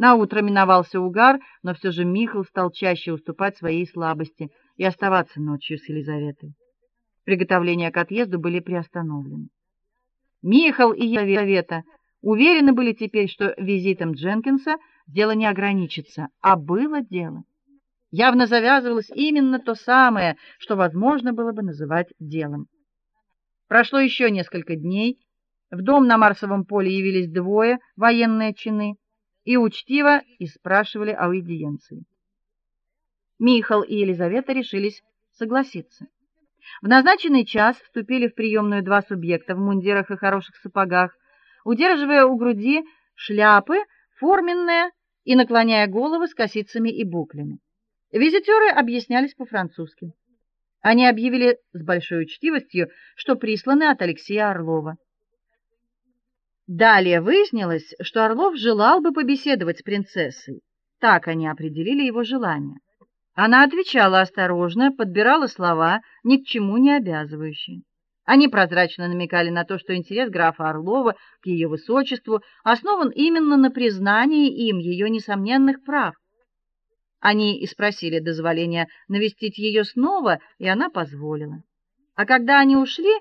На утро миновался угар, но все же Михаил стал чаще уступать своей слабости и оставаться ночью с Елизаветой. Приготовления к отъезду были приостановлены. Михаил и Елизавета уверены были теперь, что визитом Дженкинса дело не ограничится, а было дело. Явно завязывалось именно то самое, что возможно было бы называть делом. Прошло еще несколько дней. В дом на Марсовом поле явились двое военные чины и учтиво испрашивали аудиенции. Михаил и Елизавета решились согласиться. В назначенный час вступили в приемную два субъекта в мундирах и хороших сапогах, удерживая у груди шляпы форменные и наклоняя головы с косицами и буклями. Визитеры объяснялись по-французски. Они объявили с большой учтивостью, что присланы от Алексея Орлова. Далее выяснилось, что Орлов желал бы побеседовать с принцессой. Так они определили его желание. Она отвечала осторожно, подбирала слова, ни к чему не обязывающие. Они прозрачно намекали на то, что интерес графа Орлова к ее высочеству основан именно на признании им ее несомненных прав. Они и спросили дозволения навестить ее снова, и она позволила. А когда они ушли,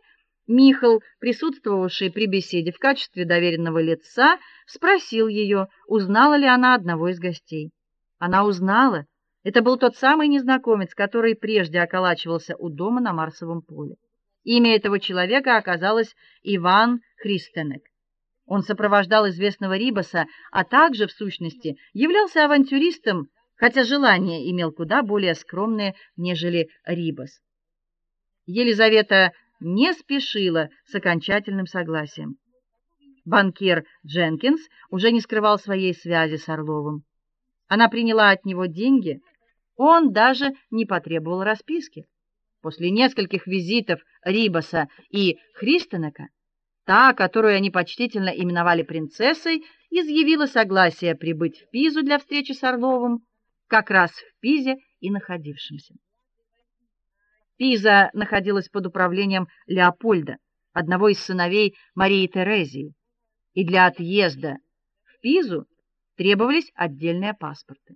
Михаил, присутствовавший при беседе в качестве доверенного лица, спросил ее, узнала ли она одного из гостей. Она узнала это был тот самый незнакомец, который прежде околачивался у дома на Марсовом поле. Имя этого человека оказалось Иван Христенек. Он сопровождал известного Рибаса, а также в сущности являлся авантюристом, хотя желания имел куда более скромные, нежели Рибас. Елизавета не спешила с окончательным согласием. Банкир Дженкинс уже не скрывал своей связи с Орловым. Она приняла от него деньги, он даже не потребовал расписки. После нескольких визитов Рибаса и Христенека, та, которую они почтительно именовали принцессой, изъявила согласие прибыть в Пизу для встречи с Орловым, как раз в Пизе и находившимся. Пиза находилась под управлением Леопольда, одного из сыновей Марии Терезии, и для отъезда в Пизу требовались отдельные паспорты.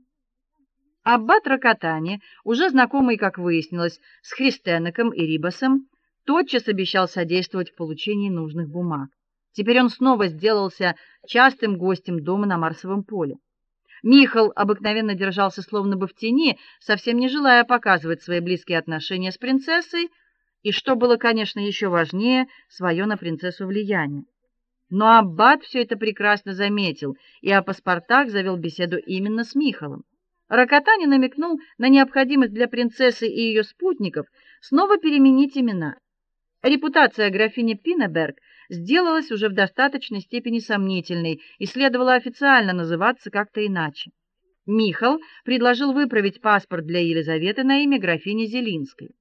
Аббат Ракатани, уже знакомый, как выяснилось, с Христеноком и Рибасом, тотчас обещал содействовать в получении нужных бумаг. Теперь он снова сделался частым гостем дома на Марсовом поле. Михаил обыкновенно держался словно бы в тени, совсем не желая показывать свои близкие отношения с принцессой, и что было, конечно, еще важнее, свое на принцессу влияние. Но аббат все это прекрасно заметил и о паспортах завел беседу именно с Михалом. Ракатани намекнул на необходимость для принцессы и ее спутников снова переменить имена. Репутация графини Пинеберг сделалась уже в достаточной степени сомнительной и следовало официально называться как-то иначе. Михал предложил выправить паспорт для Елизаветы на имя графини Зелинской.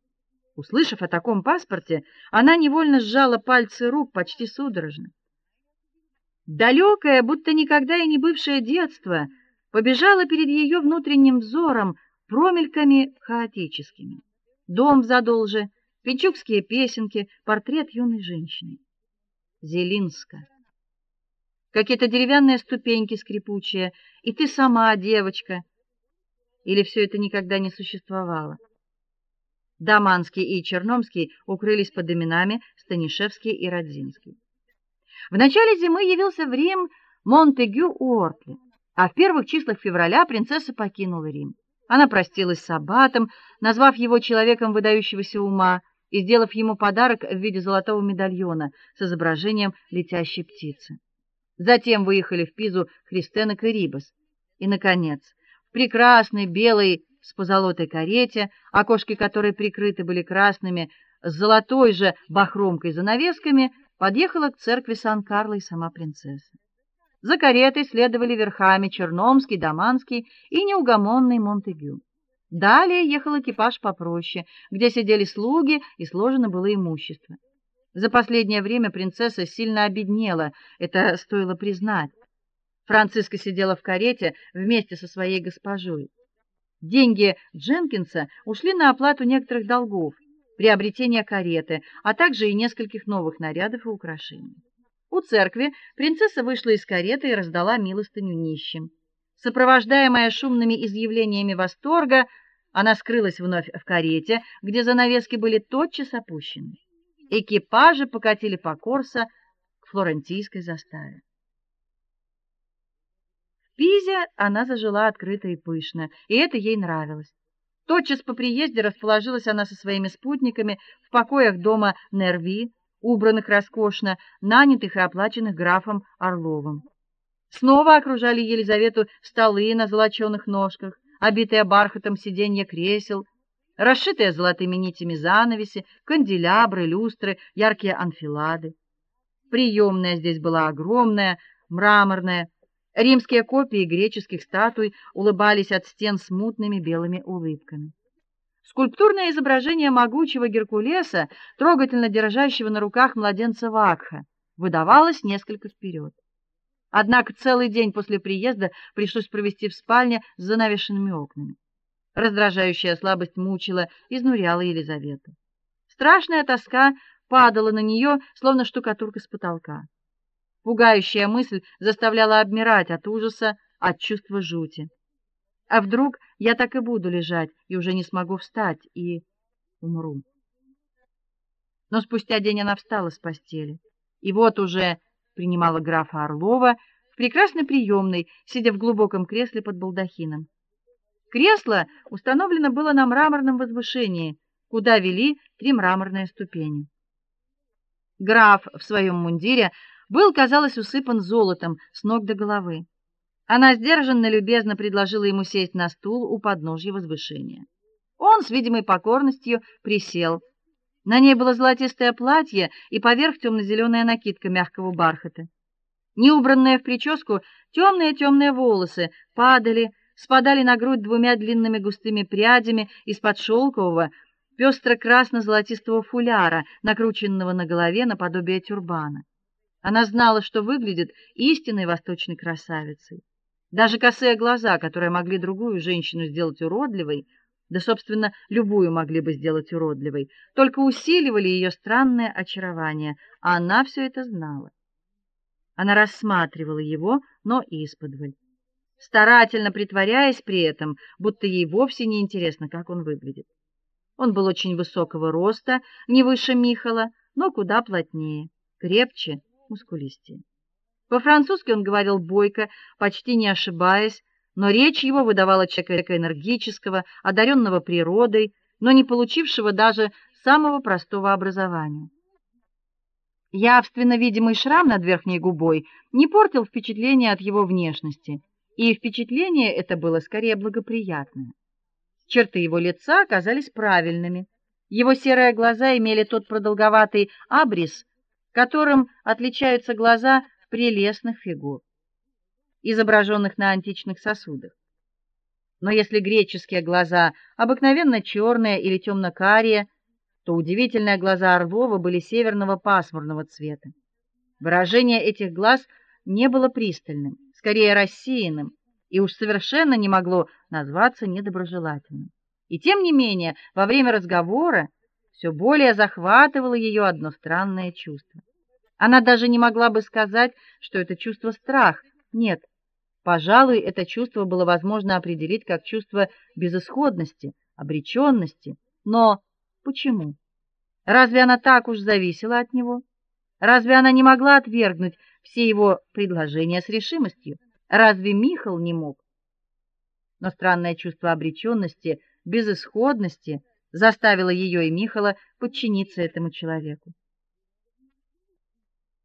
Услышав о таком паспорте, она невольно сжала пальцы рук почти судорожно. Далекое, будто никогда и не бывшее детство — побежала перед ее внутренним взором промельками хаотическими. Дом в задолже, печукские песенки, портрет юной женщины. Зелинска. Какие-то деревянные ступеньки скрипучие, и ты сама девочка. Или все это никогда не существовало? Даманский и Черномский укрылись под именами Станишевский и Родзинский. В начале зимы явился в Рим Монтегю Уортли. А в первых числах февраля принцесса покинула Рим. Она простилась с аббатом, назвав его человеком выдающегося ума и сделав ему подарок в виде золотого медальона с изображением летящей птицы. Затем выехали в Пизу Христенок и Рибас. И наконец, в прекрасной белой с позолотой карете, окошки которой прикрыты были красными с золотой же бахромкой занавесками, подъехала к церкви Сан-Карло и сама принцесса. За каретой следовали верхами Черномский, Даманский и неугомонный Монтегю. Далее ехал экипаж попроще, где сидели слуги и сложено было имущество. За последнее время принцесса сильно обеднела, это стоило признать. Франциска сидела в карете вместе со своей госпожой. Деньги Дженкинса ушли на оплату некоторых долгов, приобретение кареты, а также и нескольких новых нарядов и украшений. У церкви принцесса вышла из кареты и раздала милостыню нищим. Сопровождаемая шумными изъявлениями восторга, она скрылась вновь в карете, где занавески были тотчас опущены. Экипажи покатили по Корсо к флорентийской заставе. В Пизе она зажила открыто и пышно, и это ей нравилось. Тотчас по приезде расположилась она со своими спутниками в покоях дома Нерви, убранных роскошно, нанятых и оплаченных графом Орловым. Снова окружали Елизавету столы на золочёных ножках, обитые бархатом сиденья кресел, расшитые золотыми нитями занавеси, канделябры, люстры, яркие анфилады. Приемная здесь была огромная, мраморная. Римские копии греческих статуй улыбались от стен смутными белыми улыбками. Скульптурное изображение могучего Геркулеса, трогательно держащего на руках младенца Вакха, выдавалось несколько вперед. Однако целый день после приезда пришлось провести в спальне с занавешенными окнами. Раздражающая слабость мучила, изнуряла Елизавету. Страшная тоска падала на нее, словно штукатурка с потолка. Пугающая мысль заставляла обмирать от ужаса, от чувства жути. А вдруг я так и буду лежать и уже не смогу встать и умру. Но спустя день она встала с постели. И вот уже принимала графа Орлова в прекрасной приёмной, сидя в глубоком кресле под балдахином. Кресло установлено было на мраморном возвышении, куда вели три мраморные ступени. Граф в своем мундире был, казалось, усыпан золотом с ног до головы. Она сдержанно любезно предложила ему сесть на стул у подножья возвышения. Он с видимой покорностью присел. На ней было золотистое платье и поверх темно зеленая накидка мягкого бархата. Неубранные в прическу темные темные волосы падали, спадали на грудь двумя длинными густыми прядями из-под шелкового пестро-красно-золотистого фуляра, накрученного на голове наподобие тюрбана. Она знала, что выглядит истинной восточной красавицей. Даже косые глаза, которые могли другую женщину сделать уродливой, да собственно, любую могли бы сделать уродливой, только усиливали ее странное очарование, а она все это знала. Она рассматривала его, но исподволь, старательно притворяясь при этом, будто ей вовсе не интересно, как он выглядит. Он был очень высокого роста, не выше Михала, но куда плотнее, крепче, мускулистее. По-французски он говорил бойко, почти не ошибаясь, но речь его выдавала человека энергического, одаренного природой, но не получившего даже самого простого образования. Явственно видимый шрам над верхней губой не портил впечатление от его внешности, и впечатление это было скорее благоприятное. Черты его лица оказались правильными. Его серые глаза имели тот продолговатый абрис, которым отличаются глаза прелестных фигур, изображенных на античных сосудах. Но если греческие глаза обыкновенно черные или темно карие то удивительные глаза Орлова были северного пасмурного цвета. Выражение этих глаз не было пристальным, скорее рассеянным, и уж совершенно не могло назваться недоброжелательным. И тем не менее, во время разговора все более захватывало ее одно странное чувство. Она даже не могла бы сказать, что это чувство страх. Нет. Пожалуй, это чувство было возможно определить как чувство безысходности, обречённости. Но почему? Разве она так уж зависела от него? Разве она не могла отвергнуть все его предложения с решимостью? Разве Михал не мог? Но странное чувство обречённости, безысходности заставило её и Михала подчиниться этому человеку.